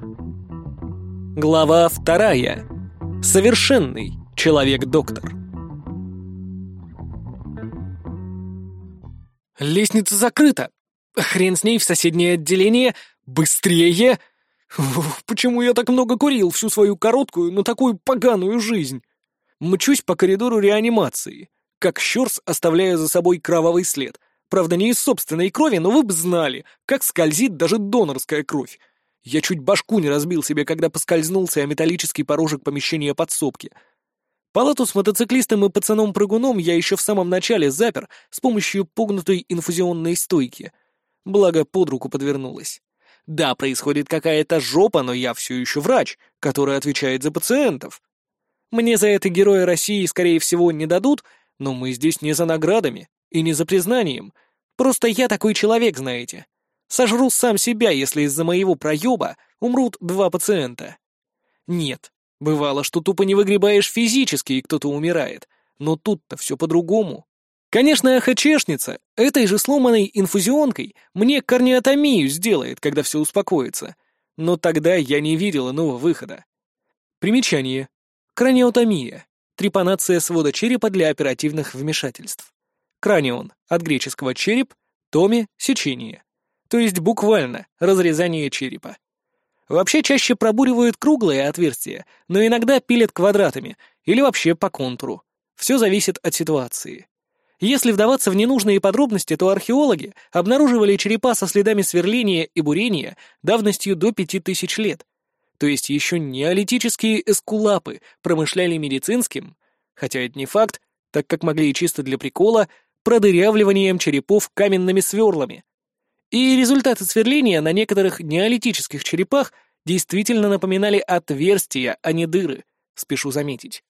Глава вторая. Совершенный человек-доктор. Лестница закрыта. Хрен с ней в соседнее отделение. Быстрее! Почему я так много курил всю свою короткую, но такую поганую жизнь? Мчусь по коридору реанимации, как щерс, оставляя за собой кровавый след. Правда, не из собственной крови, но вы бы знали, как скользит даже донорская кровь. Я чуть башку не разбил себе, когда поскользнулся о металлический порожек помещения подсобки. Палату с мотоциклистом и пацаном-прыгуном я еще в самом начале запер с помощью погнутой инфузионной стойки. Благо, под руку подвернулась. Да, происходит какая-то жопа, но я все еще врач, который отвечает за пациентов. Мне за это героя России, скорее всего, не дадут, но мы здесь не за наградами и не за признанием. Просто я такой человек, знаете. Сожру сам себя, если из-за моего проеба умрут два пациента. Нет, бывало, что тупо не выгребаешь физически, и кто-то умирает. Но тут-то все по-другому. Конечно, АХЧшница этой же сломанной инфузионкой мне карниотомию сделает, когда все успокоится. Но тогда я не видел иного выхода. Примечание. Краниотомия. Трепанация свода черепа для оперативных вмешательств. Кранион. От греческого череп, томи, сечение то есть буквально разрезание черепа. Вообще чаще пробуривают круглые отверстия, но иногда пилят квадратами или вообще по контуру. Все зависит от ситуации. Если вдаваться в ненужные подробности, то археологи обнаруживали черепа со следами сверления и бурения давностью до 5000 лет. То есть еще неолитические эскулапы промышляли медицинским, хотя это не факт, так как могли и чисто для прикола, продырявливанием черепов каменными сверлами, и результаты сверления на некоторых неолитических черепах действительно напоминали отверстия, а не дыры, спешу заметить.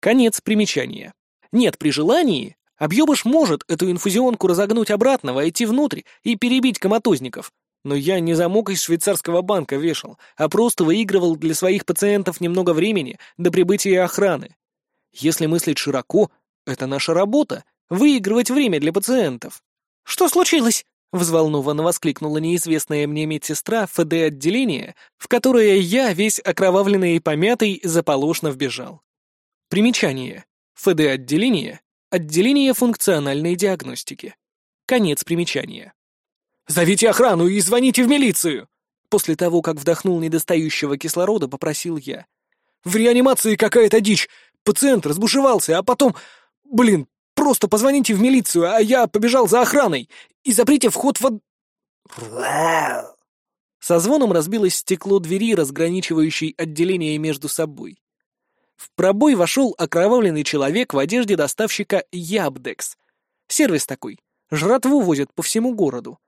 Конец примечания. Нет, при желании объебыш может эту инфузионку разогнуть обратно, войти внутрь и перебить коматозников. Но я не замок из швейцарского банка вешал, а просто выигрывал для своих пациентов немного времени до прибытия охраны. Если мыслить широко, это наша работа — выигрывать время для пациентов. «Что случилось?» — взволнованно воскликнула неизвестная мне медсестра ФД-отделения, в которое я, весь окровавленный и помятый, заполошно вбежал. Примечание. ФД-отделение — отделение функциональной диагностики. Конец примечания. «Зовите охрану и звоните в милицию!» После того, как вдохнул недостающего кислорода, попросил я. «В реанимации какая-то дичь! Пациент разбушевался, а потом... Блин, Просто позвоните в милицию, а я побежал за охраной. И заприте вход в... Со звоном разбилось стекло двери, разграничивающей отделение между собой. В пробой вошел окровавленный человек в одежде доставщика Ябдекс. Сервис такой. Жратву возят по всему городу.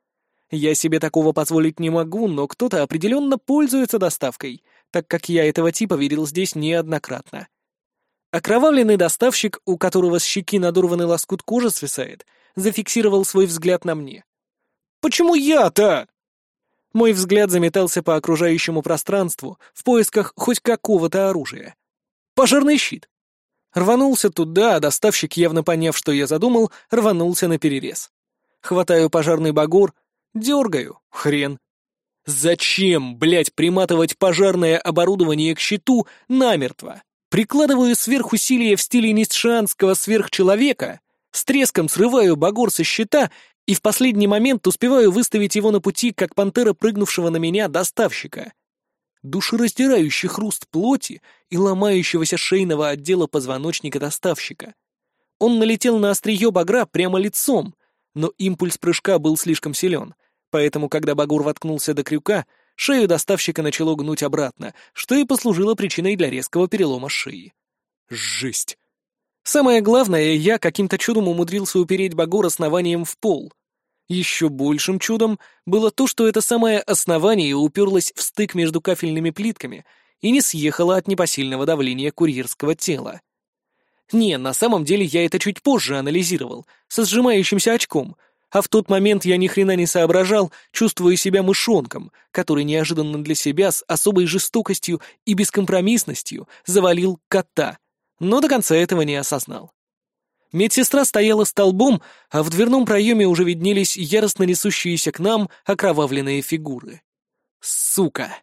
Я себе такого позволить не могу, но кто-то определенно пользуется доставкой, так как я этого типа видел здесь неоднократно. Окровавленный доставщик, у которого с щеки надорванный лоскут кожи свисает, зафиксировал свой взгляд на мне. «Почему я-то?» Мой взгляд заметался по окружающему пространству в поисках хоть какого-то оружия. «Пожарный щит!» Рванулся туда, а доставщик, явно поняв, что я задумал, рванулся на перерез. Хватаю пожарный багор, дергаю, хрен. Зачем, блядь, приматывать пожарное оборудование к щиту намертво? Прикладываю сверхусилие в стиле ницшанского сверхчеловека, с треском срываю багор со щита и в последний момент успеваю выставить его на пути, как пантера прыгнувшего на меня доставщика. Душераздирающий хруст плоти и ломающегося шейного отдела позвоночника доставщика. Он налетел на острие багра прямо лицом, но импульс прыжка был слишком силен, поэтому, когда багор воткнулся до крюка, Шею доставщика начало гнуть обратно, что и послужило причиной для резкого перелома шеи. Жесть. Самое главное, я каким-то чудом умудрился упереть Багор основанием в пол. Еще большим чудом было то, что это самое основание уперлось в стык между кафельными плитками и не съехало от непосильного давления курьерского тела. Не, на самом деле я это чуть позже анализировал, со сжимающимся очком — а в тот момент я ни хрена не соображал, чувствуя себя мышонком, который неожиданно для себя с особой жестокостью и бескомпромиссностью завалил кота, но до конца этого не осознал. Медсестра стояла столбом, а в дверном проеме уже виднелись яростно несущиеся к нам окровавленные фигуры. Сука!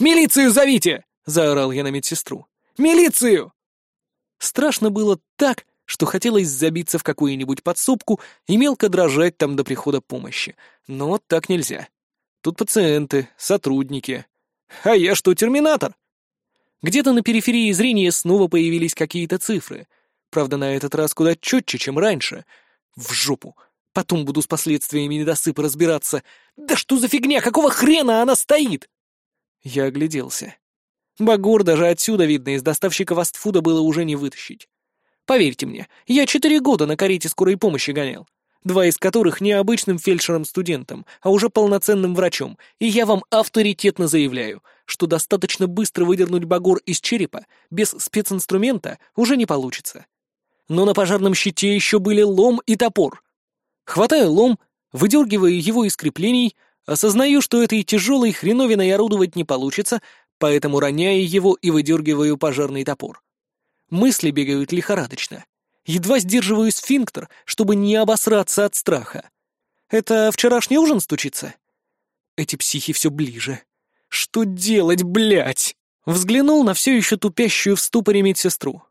«Милицию зовите!» — заорал я на медсестру. «Милицию!» Страшно было так, что хотелось забиться в какую-нибудь подсобку и мелко дрожать там до прихода помощи. Но так нельзя. Тут пациенты, сотрудники. А я что, терминатор? Где-то на периферии зрения снова появились какие-то цифры. Правда, на этот раз куда четче, чем раньше. В жопу. Потом буду с последствиями недосыпа разбираться. Да что за фигня? Какого хрена она стоит? Я огляделся. Багор даже отсюда, видно, из доставщика фастфуда было уже не вытащить. Поверьте мне, я четыре года на карете скорой помощи гонял. Два из которых не обычным фельдшером-студентом, а уже полноценным врачом, и я вам авторитетно заявляю, что достаточно быстро выдернуть багор из черепа без специнструмента уже не получится. Но на пожарном щите еще были лом и топор. Хватаю лом, выдергиваю его из креплений, осознаю, что этой тяжелой хреновиной орудовать не получится, поэтому роняю его и выдергиваю пожарный топор. Мысли бегают лихорадочно. Едва сдерживаю сфинктер, чтобы не обосраться от страха. Это вчерашний ужин стучится? Эти психи все ближе. Что делать, блядь? Взглянул на все еще тупящую в ступоре медсестру.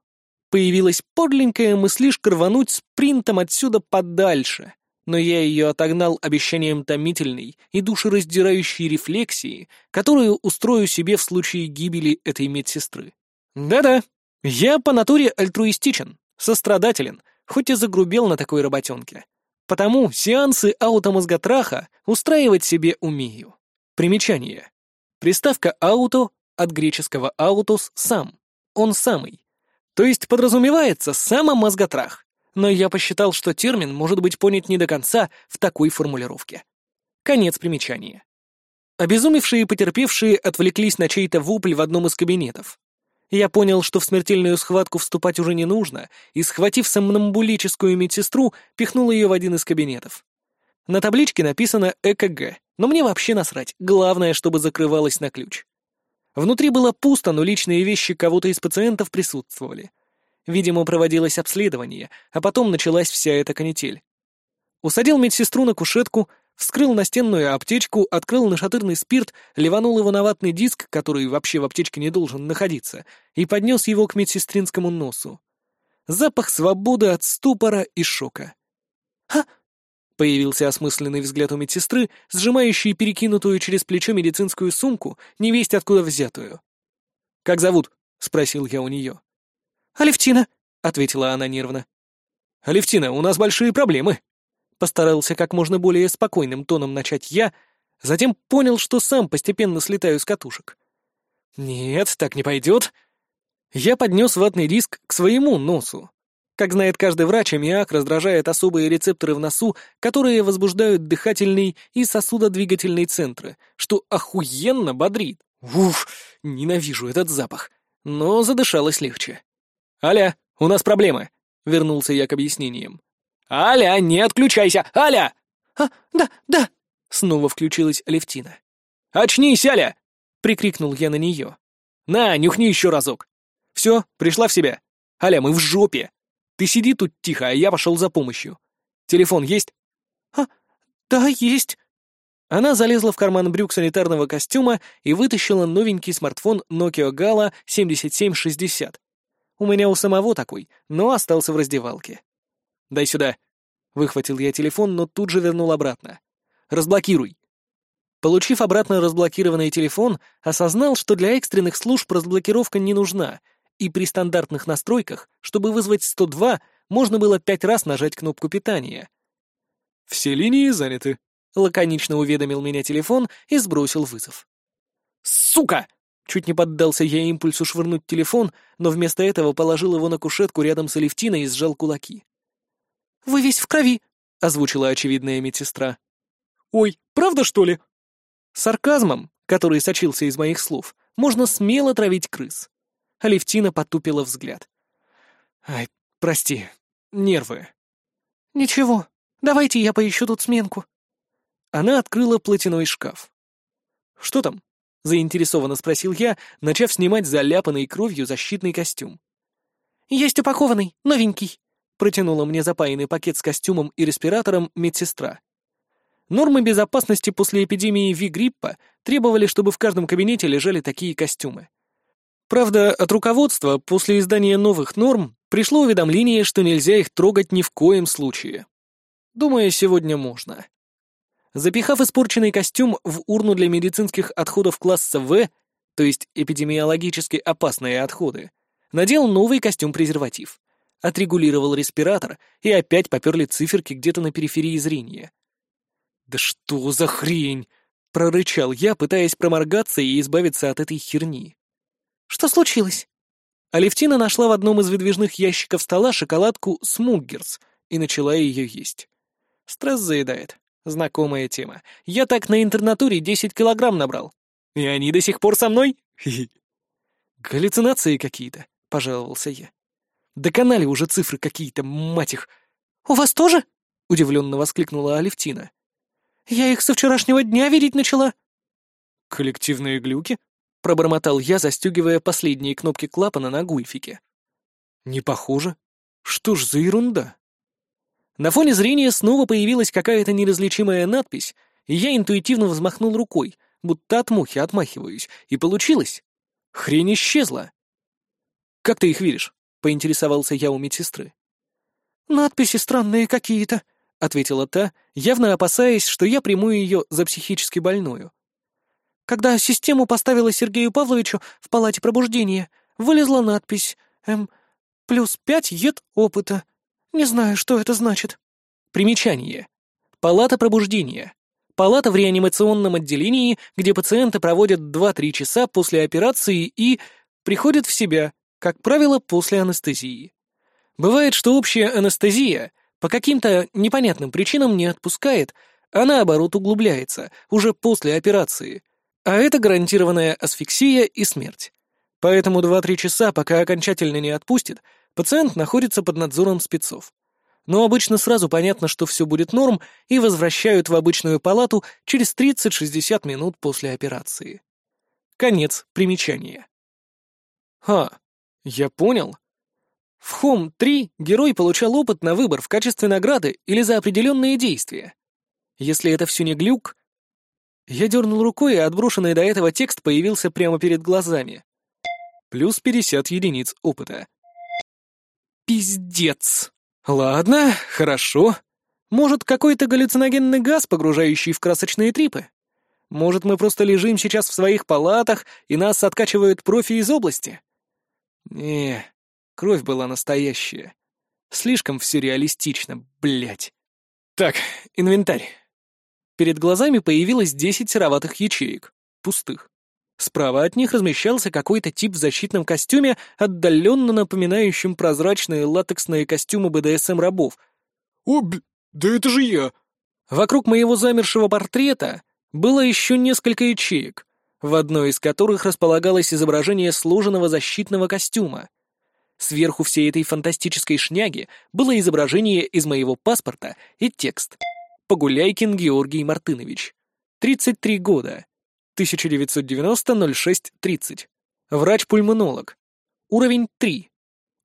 Появилась подленькая мыслишка рвануть спринтом отсюда подальше но я ее отогнал обещанием томительной и душераздирающей рефлексии, которую устрою себе в случае гибели этой медсестры. Да-да, я по натуре альтруистичен, сострадателен, хоть и загрубел на такой работенке. Потому сеансы аутомозготраха устраивать себе умею. Примечание. Приставка «ауто» от греческого «аутос» — «сам». Он самый. То есть подразумевается самомозготрах но я посчитал, что термин может быть понят не до конца в такой формулировке. Конец примечания. Обезумевшие потерпевшие отвлеклись на чей-то вопль в одном из кабинетов. Я понял, что в смертельную схватку вступать уже не нужно, и, схватив сомнамбулическую медсестру, пихнул ее в один из кабинетов. На табличке написано «ЭКГ», но мне вообще насрать, главное, чтобы закрывалось на ключ. Внутри было пусто, но личные вещи кого-то из пациентов присутствовали. Видимо, проводилось обследование, а потом началась вся эта канитель. Усадил медсестру на кушетку, вскрыл настенную аптечку, открыл нашатырный спирт, ливанул его на ватный диск, который вообще в аптечке не должен находиться, и поднес его к медсестринскому носу. Запах свободы от ступора и шока. «Ха!» — появился осмысленный взгляд у медсестры, сжимающей перекинутую через плечо медицинскую сумку, невесть откуда взятую. «Как зовут?» — спросил я у нее. «Алевтина», — ответила она нервно. «Алевтина, у нас большие проблемы». Постарался как можно более спокойным тоном начать я, затем понял, что сам постепенно слетаю с катушек. «Нет, так не пойдет». Я поднес ватный диск к своему носу. Как знает каждый врач, аммиак раздражает особые рецепторы в носу, которые возбуждают дыхательный и сосудодвигательный центры, что охуенно бодрит. Уф, ненавижу этот запах. Но задышалось легче. «Аля, у нас проблемы», — вернулся я к объяснениям. «Аля, не отключайся! Аля!» «А, да, да!» — снова включилась Алевтина. «Очнись, Аля!» — прикрикнул я на нее. «На, нюхни еще разок!» «Все, пришла в себя. Аля, мы в жопе. Ты сиди тут тихо, а я пошел за помощью. Телефон есть?» «А, да, есть». Она залезла в карман брюк санитарного костюма и вытащила новенький смартфон Nokia Gala 7760. У меня у самого такой, но остался в раздевалке. «Дай сюда». Выхватил я телефон, но тут же вернул обратно. «Разблокируй». Получив обратно разблокированный телефон, осознал, что для экстренных служб разблокировка не нужна, и при стандартных настройках, чтобы вызвать 102, можно было пять раз нажать кнопку питания. «Все линии заняты», — лаконично уведомил меня телефон и сбросил вызов. «Сука!» Чуть не поддался я импульсу швырнуть телефон, но вместо этого положил его на кушетку рядом с Алевтиной и сжал кулаки. «Вы весь в крови», — озвучила очевидная медсестра. «Ой, правда, что ли?» Сарказмом, который сочился из моих слов, можно смело травить крыс. Алевтина потупила взгляд. «Ай, прости, нервы». «Ничего, давайте я поищу тут сменку». Она открыла платяной шкаф. «Что там?» заинтересованно спросил я, начав снимать заляпанный кровью защитный костюм. «Есть упакованный, новенький», — протянула мне запаянный пакет с костюмом и респиратором медсестра. Нормы безопасности после эпидемии Ви-гриппа требовали, чтобы в каждом кабинете лежали такие костюмы. Правда, от руководства после издания новых норм пришло уведомление, что нельзя их трогать ни в коем случае. Думаю, сегодня можно. Запихав испорченный костюм в урну для медицинских отходов класса В, то есть эпидемиологически опасные отходы, надел новый костюм-презерватив, отрегулировал респиратор и опять поперли циферки где-то на периферии зрения. «Да что за хрень!» — прорычал я, пытаясь проморгаться и избавиться от этой херни. «Что случилось?» Алевтина нашла в одном из выдвижных ящиков стола шоколадку «Смуггерс» и начала ее есть. Стресс заедает. Знакомая тема. Я так на интернатуре 10 килограмм набрал. И они до сих пор со мной? Галлюцинации какие-то, пожаловался я. Доконали уже цифры какие-то, мать их. У вас тоже? Удивленно воскликнула Алевтина. Я их со вчерашнего дня видеть начала. Коллективные глюки? Пробормотал я, застегивая последние кнопки клапана на гульфике. Не похоже. Что ж за ерунда? На фоне зрения снова появилась какая-то неразличимая надпись, и я интуитивно взмахнул рукой, будто от мухи отмахиваюсь, и получилось. Хрень исчезла. «Как ты их видишь?» — поинтересовался я у медсестры. «Надписи странные какие-то», — ответила та, явно опасаясь, что я приму ее за психически больную. «Когда систему поставила Сергею Павловичу в палате пробуждения, вылезла надпись «М. Плюс пять ед опыта». «Не знаю, что это значит». Примечание. Палата пробуждения. Палата в реанимационном отделении, где пациенты проводят 2-3 часа после операции и приходят в себя, как правило, после анестезии. Бывает, что общая анестезия по каким-то непонятным причинам не отпускает, а наоборот углубляется уже после операции. А это гарантированная асфиксия и смерть. Поэтому 2-3 часа, пока окончательно не отпустит, Пациент находится под надзором спецов. Но обычно сразу понятно, что все будет норм, и возвращают в обычную палату через 30-60 минут после операции. Конец примечания. Ха, я понял. В Home-3 герой получал опыт на выбор в качестве награды или за определенные действия. Если это все не глюк... Я дернул рукой, и отброшенный до этого текст появился прямо перед глазами. Плюс 50 единиц опыта. Пиздец. Ладно, хорошо. Может, какой-то галлюциногенный газ, погружающий в красочные трипы? Может, мы просто лежим сейчас в своих палатах, и нас откачивают профи из области? Не, кровь была настоящая. Слишком все реалистично, блять. Так, инвентарь. Перед глазами появилось десять сероватых ячеек, пустых. Справа от них размещался какой-то тип в защитном костюме, отдаленно напоминающем прозрачные латексные костюмы БДСМ-рабов. «О, б... да это же я!» Вокруг моего замершего портрета было еще несколько ячеек, в одной из которых располагалось изображение сложенного защитного костюма. Сверху всей этой фантастической шняги было изображение из моего паспорта и текст. Погуляйкин Георгий Мартынович. 33 года. 1990-06-30. Врач-пульмонолог. Уровень 3.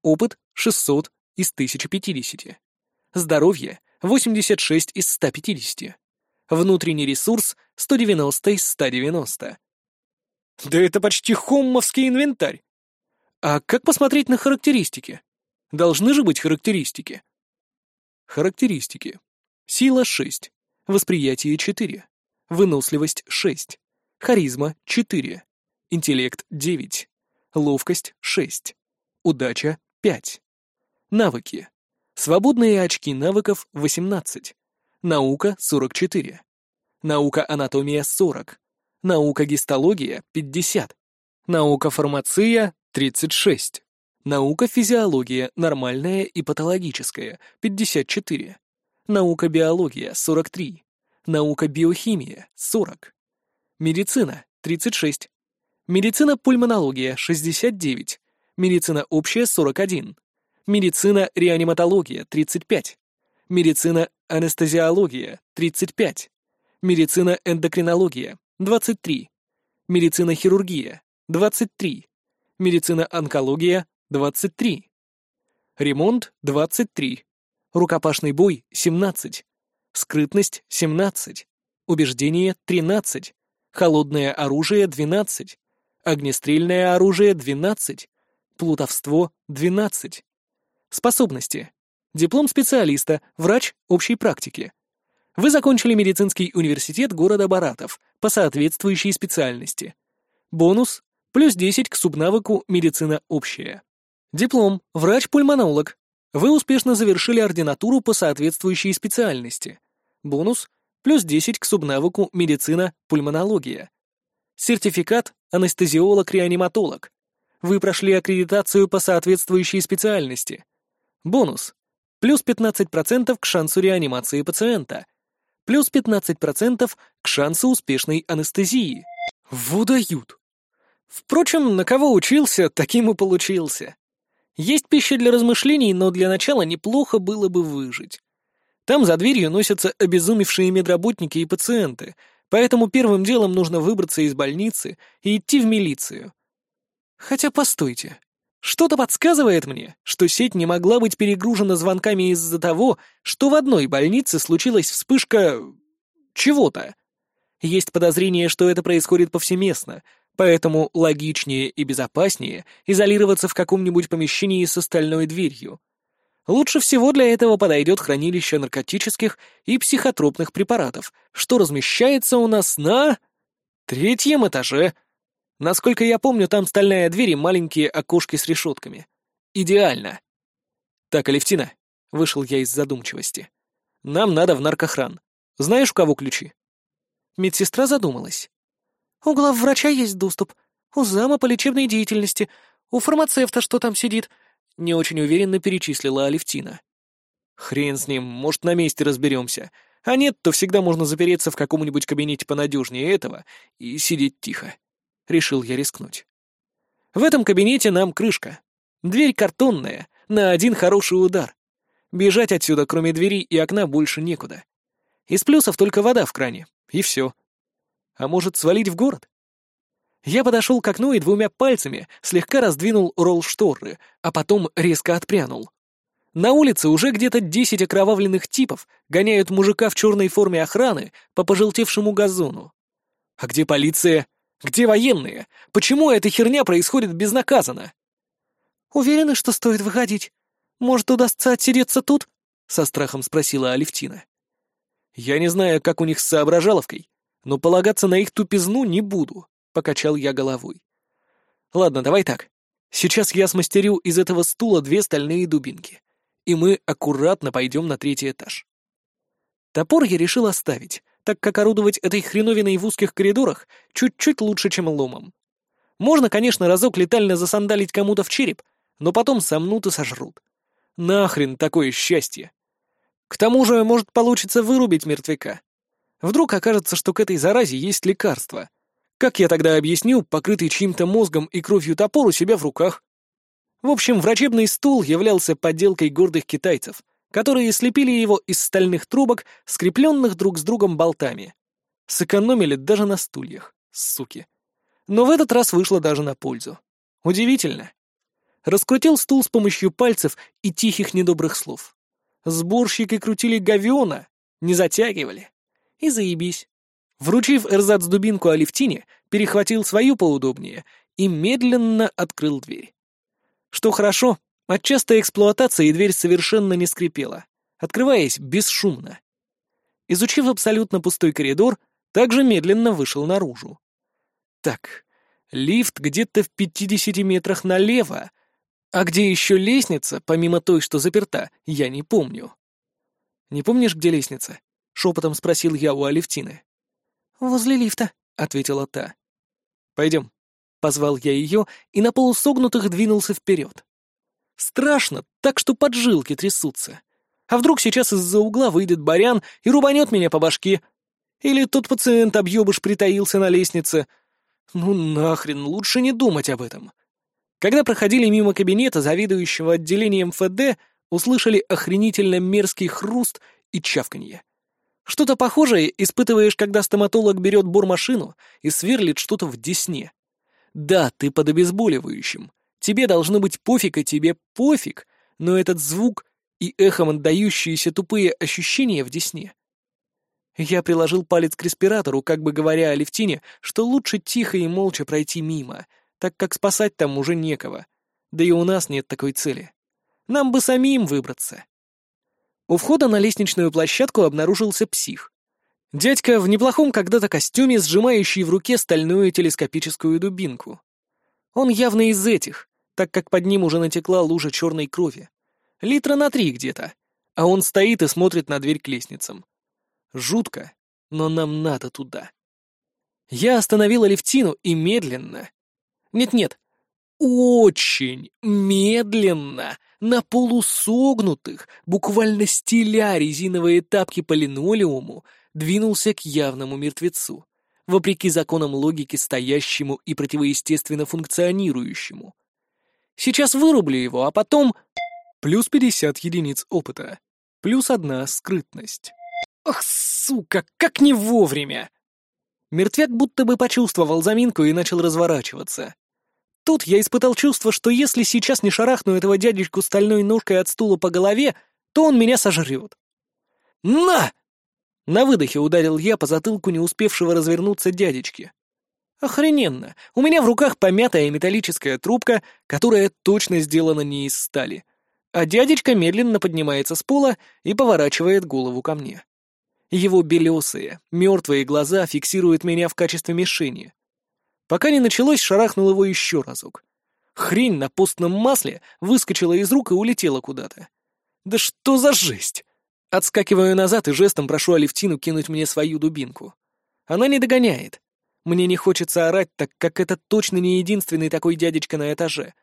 Опыт 600 из 1050. Здоровье 86 из 150. Внутренний ресурс 190 из 190. Да это почти хоммовский инвентарь. А как посмотреть на характеристики? Должны же быть характеристики. Характеристики. Сила 6. Восприятие 4. Выносливость 6. Харизма — 4. Интеллект — 9. Ловкость — 6. Удача — 5. Навыки. Свободные очки навыков — 18. Наука — 44. Наука анатомия — 40. Наука гистология — 50. Наука фармация — 36. Наука физиология нормальная и патологическая — 54. Наука биология — 43. Наука биохимия — 40. Медицина — 36. Медицина-пульмонология — 69. Медицина общая — 41. Медицина-реаниматология — 35. Медицина-анестезиология — 35. Медицина-эндокринология — 23. Медицина-хирургия — 23. Медицина-онкология — 23. Ремонт — 23. Рукопашный бой — 17. Скрытность — 17. Убеждение — 13. Холодное оружие — 12. Огнестрельное оружие — 12. Плутовство — 12. Способности. Диплом специалиста, врач общей практики. Вы закончили медицинский университет города Баратов по соответствующей специальности. Бонус – плюс 10 к субнавыку «Медицина общая». Диплом – врач-пульмонолог. Вы успешно завершили ординатуру по соответствующей специальности. Бонус – плюс 10 к субнавыку «Медицина пульмонология». Сертификат – анестезиолог-реаниматолог. Вы прошли аккредитацию по соответствующей специальности. Бонус – плюс 15% к шансу реанимации пациента. Плюс 15% к шансу успешной анестезии. Выдают. Впрочем, на кого учился, таким и получился. Есть пища для размышлений, но для начала неплохо было бы выжить. Там за дверью носятся обезумевшие медработники и пациенты, поэтому первым делом нужно выбраться из больницы и идти в милицию. Хотя постойте. Что-то подсказывает мне, что сеть не могла быть перегружена звонками из-за того, что в одной больнице случилась вспышка... чего-то. Есть подозрение, что это происходит повсеместно, поэтому логичнее и безопаснее изолироваться в каком-нибудь помещении с остальной дверью. Лучше всего для этого подойдет хранилище наркотических и психотропных препаратов, что размещается у нас на... третьем этаже. Насколько я помню, там стальная дверь и маленькие окошки с решетками. Идеально. Так, Алевтина, вышел я из задумчивости. Нам надо в наркохран. Знаешь, у кого ключи? Медсестра задумалась. «У главврача есть доступ. У зама по лечебной деятельности. У фармацевта что там сидит?» Не очень уверенно перечислила Алевтина. «Хрен с ним, может, на месте разберемся. А нет, то всегда можно запереться в каком-нибудь кабинете понадежнее этого и сидеть тихо». Решил я рискнуть. В этом кабинете нам крышка. Дверь картонная, на один хороший удар. Бежать отсюда, кроме двери и окна, больше некуда. Из плюсов только вода в кране, и все. А может, свалить в город? Я подошел к окну и двумя пальцами слегка раздвинул ролл шторы, а потом резко отпрянул. На улице уже где-то десять окровавленных типов гоняют мужика в черной форме охраны по пожелтевшему газону. А где полиция? Где военные? Почему эта херня происходит безнаказанно? «Уверены, что стоит выходить? Может, удастся отсидеться тут?» — со страхом спросила Алевтина. «Я не знаю, как у них с соображаловкой, но полагаться на их тупизну не буду», — покачал я головой. «Ладно, давай так. Сейчас я смастерю из этого стула две стальные дубинки, и мы аккуратно пойдем на третий этаж». Топор я решил оставить, так как орудовать этой хреновиной в узких коридорах чуть-чуть лучше, чем ломом. Можно, конечно, разок летально засандалить кому-то в череп, но потом сомнут и сожрут. Нахрен такое счастье! К тому же, может, получится вырубить мертвяка. Вдруг окажется, что к этой заразе есть лекарство. Как я тогда объясню, покрытый чьим-то мозгом и кровью топор у себя в руках? В общем, врачебный стул являлся подделкой гордых китайцев, которые слепили его из стальных трубок, скрепленных друг с другом болтами. Сэкономили даже на стульях, суки. Но в этот раз вышло даже на пользу. Удивительно. Раскрутил стул с помощью пальцев и тихих недобрых слов. Сборщики крутили говена, не затягивали. И заебись. Вручив эрзац-дубинку Алевтине, перехватил свою поудобнее и медленно открыл дверь. Что хорошо, от частой эксплуатации дверь совершенно не скрипела, открываясь бесшумно. Изучив абсолютно пустой коридор, также медленно вышел наружу. Так, лифт где-то в 50 метрах налево, а где еще лестница, помимо той, что заперта, я не помню. «Не помнишь, где лестница?» — шепотом спросил я у Алевтины. «Возле лифта», — ответила та. «Пойдем». Позвал я ее и на полусогнутых двинулся вперед. Страшно, так что поджилки трясутся. А вдруг сейчас из-за угла выйдет барян и рубанет меня по башке? Или тот пациент объебыш притаился на лестнице? Ну нахрен, лучше не думать об этом. Когда проходили мимо кабинета заведующего отделением ФД, услышали охренительно мерзкий хруст и чавканье. Что-то похожее испытываешь, когда стоматолог берет бормашину и сверлит что-то в десне. Да, ты под обезболивающим. Тебе должно быть пофиг, и тебе пофиг, но этот звук и эхом отдающиеся тупые ощущения в десне. Я приложил палец к респиратору, как бы говоря о Левтине, что лучше тихо и молча пройти мимо, так как спасать там уже некого. Да и у нас нет такой цели. Нам бы самим выбраться. У входа на лестничную площадку обнаружился псих. Дядька в неплохом когда-то костюме, сжимающий в руке стальную телескопическую дубинку. Он явно из этих, так как под ним уже натекла лужа черной крови. Литра на три где-то. А он стоит и смотрит на дверь к лестницам. Жутко, но нам надо туда. Я остановила Левтину и медленно... Нет-нет, очень медленно, на полусогнутых, буквально стиля резиновые тапки по линолеуму, двинулся к явному мертвецу, вопреки законам логики стоящему и противоестественно функционирующему. Сейчас вырублю его, а потом... Плюс 50 единиц опыта. Плюс одна скрытность. Ах, сука, как не вовремя! Мертвяк будто бы почувствовал заминку и начал разворачиваться. Тут я испытал чувство, что если сейчас не шарахну этого дядечку стальной ножкой от стула по голове, то он меня сожрет. «На!» На выдохе ударил я по затылку не успевшего развернуться дядечки. Охрененно! У меня в руках помятая металлическая трубка, которая точно сделана не из стали. А дядечка медленно поднимается с пола и поворачивает голову ко мне. Его белесые, мертвые глаза фиксируют меня в качестве мишени. Пока не началось, шарахнул его еще разок. Хрень на постном масле выскочила из рук и улетела куда-то. Да что за жесть! Отскакиваю назад и жестом прошу Алевтину кинуть мне свою дубинку. Она не догоняет. Мне не хочется орать, так как это точно не единственный такой дядечка на этаже.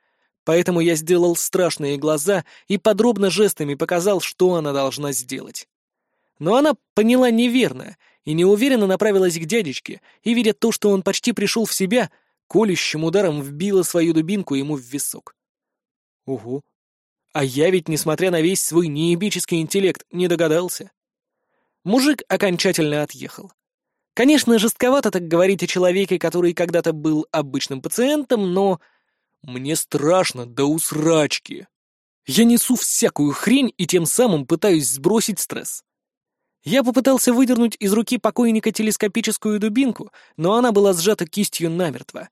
Поэтому я сделал страшные глаза и подробно жестами показал, что она должна сделать. Но она поняла неверно и неуверенно направилась к дядечке, и, видя то, что он почти пришел в себя, колющим ударом вбила свою дубинку ему в висок. Ого. А я ведь, несмотря на весь свой неебический интеллект, не догадался. Мужик окончательно отъехал. Конечно, жестковато так говорить о человеке, который когда-то был обычным пациентом, но... Мне страшно до усрачки. Я несу всякую хрень и тем самым пытаюсь сбросить стресс. Я попытался выдернуть из руки покойника телескопическую дубинку, но она была сжата кистью намертво.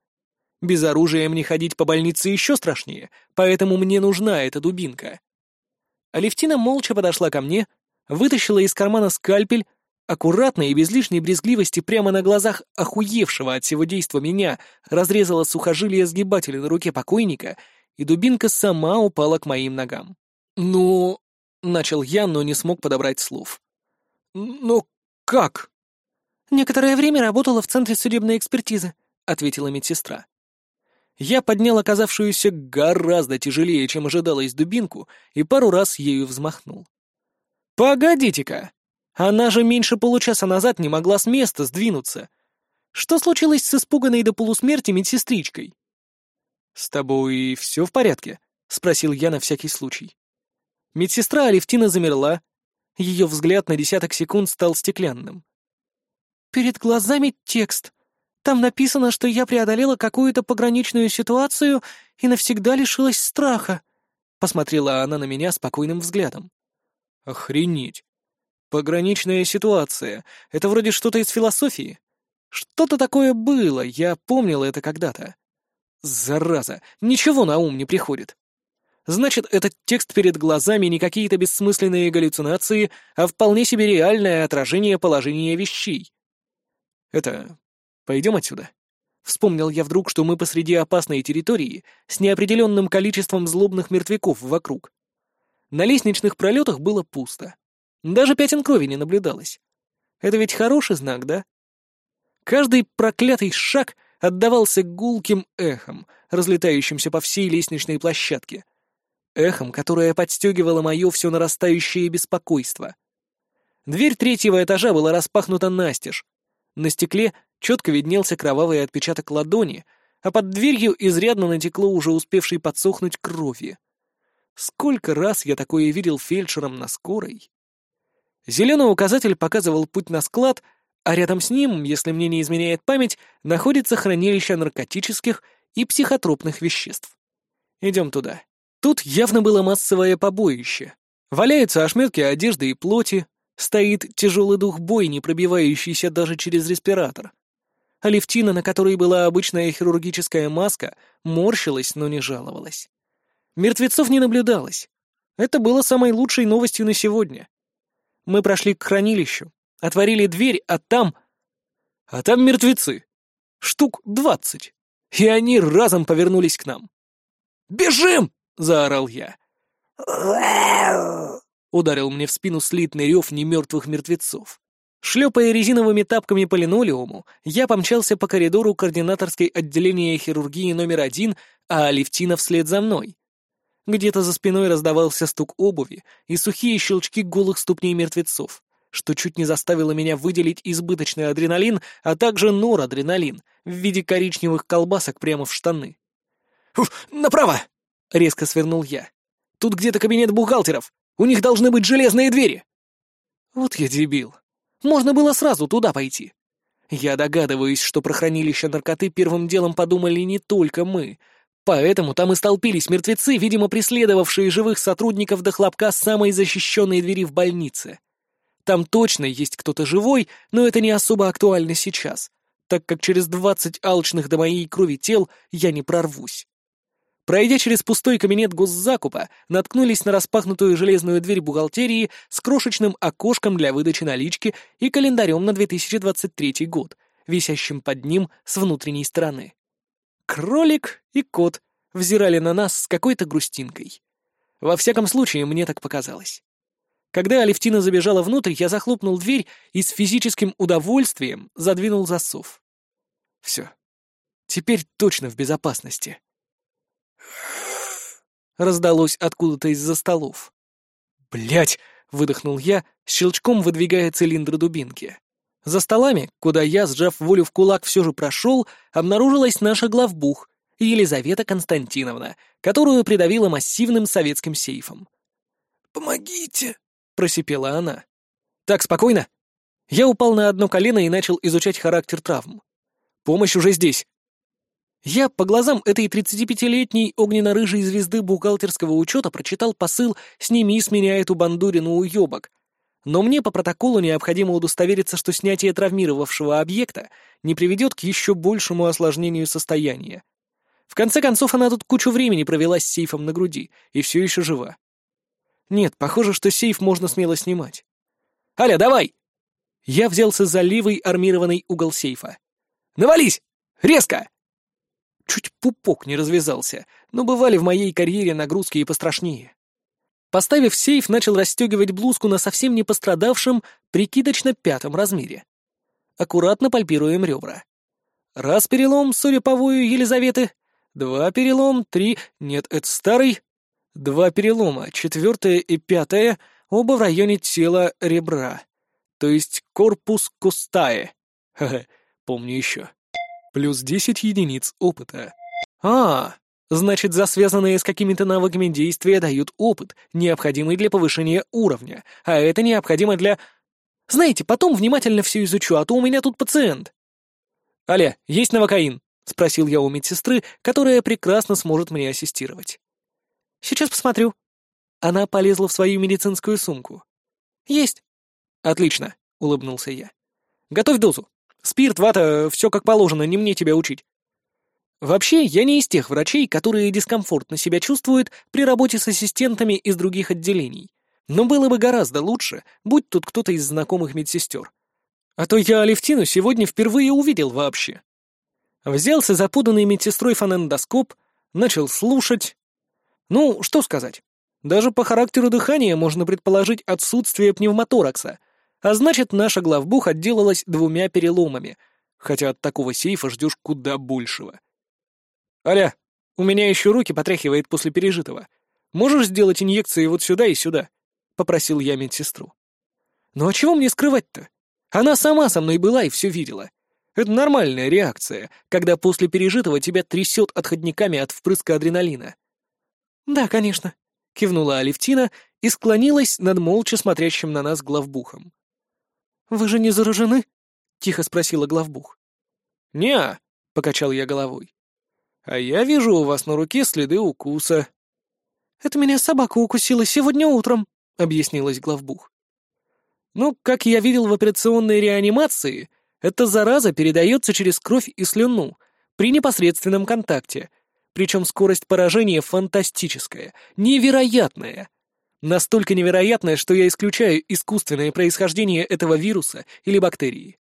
Без оружия мне ходить по больнице еще страшнее, поэтому мне нужна эта дубинка. Алевтина молча подошла ко мне, вытащила из кармана скальпель, аккуратно и без лишней брезгливости прямо на глазах охуевшего от всего действа меня разрезала сухожилие сгибателя на руке покойника, и дубинка сама упала к моим ногам. «Ну...» — начал я, но не смог подобрать слов. «Но как?» «Некоторое время работала в Центре судебной экспертизы», — ответила медсестра. Я поднял оказавшуюся гораздо тяжелее, чем ожидалось, дубинку и пару раз ею взмахнул. «Погодите-ка! Она же меньше получаса назад не могла с места сдвинуться. Что случилось с испуганной до полусмерти медсестричкой?» «С тобой все в порядке?» — спросил я на всякий случай. Медсестра Алевтина замерла, ее взгляд на десяток секунд стал стеклянным. «Перед глазами текст. Там написано, что я преодолела какую-то пограничную ситуацию и навсегда лишилась страха», — посмотрела она на меня спокойным взглядом. «Охренеть! Пограничная ситуация. Это вроде что-то из философии. Что-то такое было, я помнил это когда-то. Зараза, ничего на ум не приходит. Значит, этот текст перед глазами не какие-то бессмысленные галлюцинации, а вполне себе реальное отражение положения вещей. Это... Пойдем отсюда. Вспомнил я вдруг, что мы посреди опасной территории с неопределенным количеством злобных мертвяков вокруг. На лестничных пролетах было пусто. Даже пятен крови не наблюдалось. Это ведь хороший знак, да? Каждый проклятый шаг отдавался гулким эхом, разлетающимся по всей лестничной площадке — эхом, которое подстегивало мое все нарастающее беспокойство. Дверь третьего этажа была распахнута настежь. На стекле четко виднелся кровавый отпечаток ладони, а под дверью изрядно натекло уже успевшей подсохнуть крови. Сколько раз я такое видел фельдшером на скорой? Зеленый указатель показывал путь на склад, а рядом с ним, если мне не изменяет память, находится хранилище наркотических и психотропных веществ. Идем туда. Тут явно было массовое побоище. Валяются ошметки одежды и плоти, Стоит тяжелый дух бойни, пробивающийся даже через респиратор. Алевтина, на которой была обычная хирургическая маска, морщилась, но не жаловалась. Мертвецов не наблюдалось. Это было самой лучшей новостью на сегодня. Мы прошли к хранилищу, отворили дверь, а там... А там мертвецы. Штук двадцать. И они разом повернулись к нам. «Бежим!» — заорал я. Ударил мне в спину слитный рев немертвых мертвецов. Шлепая резиновыми тапками по линолеуму, я помчался по коридору координаторской отделения хирургии номер один, а Алевтина вслед за мной. Где-то за спиной раздавался стук обуви и сухие щелчки голых ступней мертвецов, что чуть не заставило меня выделить избыточный адреналин, а также норадреналин в виде коричневых колбасок прямо в штаны. «Уф, направо!» — резко свернул я. «Тут где-то кабинет бухгалтеров. У них должны быть железные двери!» Вот я дебил. Можно было сразу туда пойти. Я догадываюсь, что про хранилище наркоты первым делом подумали не только мы. Поэтому там и столпились мертвецы, видимо, преследовавшие живых сотрудников до хлопка самой защищенной двери в больнице. Там точно есть кто-то живой, но это не особо актуально сейчас, так как через двадцать алчных до моей крови тел я не прорвусь. Пройдя через пустой кабинет госзакупа, наткнулись на распахнутую железную дверь бухгалтерии с крошечным окошком для выдачи налички и календарем на 2023 год, висящим под ним с внутренней стороны. Кролик и кот взирали на нас с какой-то грустинкой. Во всяком случае, мне так показалось. Когда Алевтина забежала внутрь, я захлопнул дверь и с физическим удовольствием задвинул засов. Все. Теперь точно в безопасности раздалось откуда-то из-за столов. Блять! выдохнул я, щелчком выдвигая цилиндр дубинки. За столами, куда я, сжав волю в кулак, все же прошел, обнаружилась наша главбух, Елизавета Константиновна, которую придавила массивным советским сейфом. «Помогите!» — просипела она. «Так, спокойно!» Я упал на одно колено и начал изучать характер травм. «Помощь уже здесь!» Я по глазам этой 35-летней огненно-рыжей звезды бухгалтерского учета прочитал посыл «Сними с меня эту бандурину, уебок». Но мне по протоколу необходимо удостовериться, что снятие травмировавшего объекта не приведет к еще большему осложнению состояния. В конце концов, она тут кучу времени провела с сейфом на груди и все еще жива. Нет, похоже, что сейф можно смело снимать. «Аля, давай!» Я взялся за левый армированный угол сейфа. «Навались! Резко!» Чуть пупок не развязался, но бывали в моей карьере нагрузки и пострашнее. Поставив сейф, начал расстегивать блузку на совсем не пострадавшем, прикидочно пятом размере. Аккуратно пальпируем ребра. Раз перелом, судя по вою Елизаветы. Два перелом, три... Нет, это старый. Два перелома, четвертое и пятое, оба в районе тела ребра. То есть корпус кустае. Ха-ха, помню еще. Плюс 10 единиц опыта. А, значит, за связанные с какими-то навыками действия дают опыт, необходимый для повышения уровня, а это необходимо для... Знаете, потом внимательно все изучу, а то у меня тут пациент. «Аля, есть новокаин?» — спросил я у медсестры, которая прекрасно сможет мне ассистировать. «Сейчас посмотрю». Она полезла в свою медицинскую сумку. «Есть». «Отлично», — улыбнулся я. «Готовь дозу». Спирт, вата, все как положено, не мне тебя учить. Вообще, я не из тех врачей, которые дискомфортно себя чувствуют при работе с ассистентами из других отделений. Но было бы гораздо лучше, будь тут кто-то из знакомых медсестер. А то я Алевтину сегодня впервые увидел вообще. Взялся за поданный медсестрой фонендоскоп, начал слушать. Ну, что сказать. Даже по характеру дыхания можно предположить отсутствие пневмоторакса, а значит, наша главбух отделалась двумя переломами, хотя от такого сейфа ждешь куда большего. «Аля, у меня еще руки потряхивает после пережитого. Можешь сделать инъекции вот сюда и сюда?» — попросил я медсестру. «Ну а чего мне скрывать-то? Она сама со мной была и все видела. Это нормальная реакция, когда после пережитого тебя трясет отходниками от впрыска адреналина». «Да, конечно», — кивнула Алевтина и склонилась над молча смотрящим на нас главбухом. «Вы же не заражены?» — тихо спросила главбух. «Не-а», покачал я головой. «А я вижу у вас на руке следы укуса». «Это меня собака укусила сегодня утром», — объяснилась главбух. Ну, как я видел в операционной реанимации, эта зараза передается через кровь и слюну при непосредственном контакте, причем скорость поражения фантастическая, невероятная. Настолько невероятная, что я исключаю искусственное происхождение этого вируса или бактерии.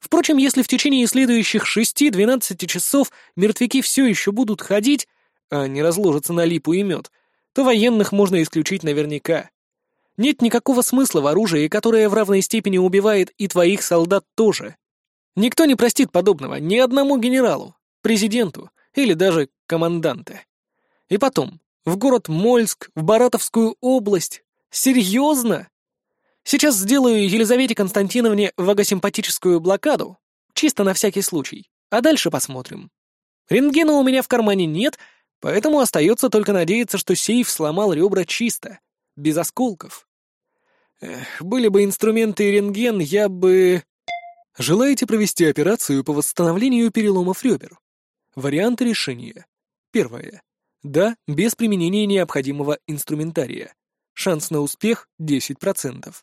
Впрочем, если в течение следующих 6-12 часов мертвяки все еще будут ходить, а не разложатся на липу и мед, то военных можно исключить наверняка. Нет никакого смысла в оружии, которое в равной степени убивает и твоих солдат тоже. Никто не простит подобного ни одному генералу, президенту или даже команданте. И потом, в город Мольск, в Баратовскую область. Серьезно? Сейчас сделаю Елизавете Константиновне вагосимпатическую блокаду, чисто на всякий случай, а дальше посмотрим. Рентгена у меня в кармане нет, поэтому остается только надеяться, что сейф сломал ребра чисто, без осколков. Эх, были бы инструменты и рентген, я бы... Желаете провести операцию по восстановлению переломов ребер? Варианты решения. Первое. Да, без применения необходимого инструментария. Шанс на успех 10%.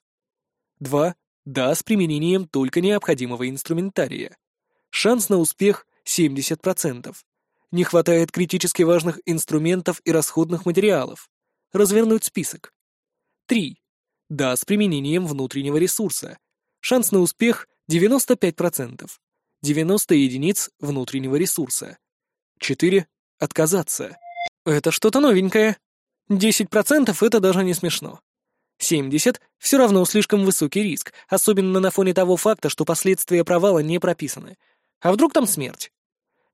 2. Да, с применением только необходимого инструментария. Шанс на успех 70%. Не хватает критически важных инструментов и расходных материалов. Развернуть список. 3. Да, с применением внутреннего ресурса. Шанс на успех 95%. 90 единиц внутреннего ресурса. 4. Отказаться. Это что-то новенькое. 10% это даже не смешно. 70 — все равно слишком высокий риск, особенно на фоне того факта, что последствия провала не прописаны. А вдруг там смерть?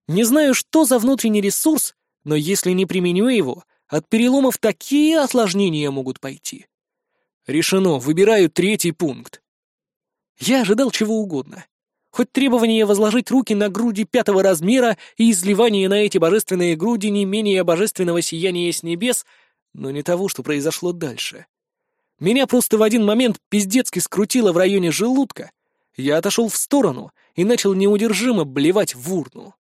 Не знаю, что за внутренний ресурс, но если не применю его, от переломов такие осложнения могут пойти. Решено, выбираю третий пункт. Я ожидал чего угодно. Хоть требование возложить руки на груди пятого размера и изливание на эти божественные груди не менее божественного сияния с небес, но не того, что произошло дальше. Меня просто в один момент пиздецки скрутило в районе желудка. Я отошел в сторону и начал неудержимо блевать в урну.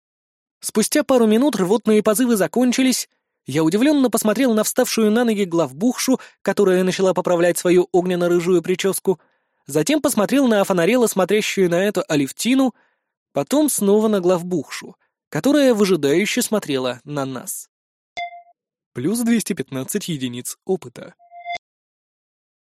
Спустя пару минут рвотные позывы закончились. Я удивленно посмотрел на вставшую на ноги главбухшу, которая начала поправлять свою огненно-рыжую прическу, затем посмотрел на офонарело смотрящую на эту Алевтину, потом снова на главбухшу, которая выжидающе смотрела на нас. Плюс 215 единиц опыта.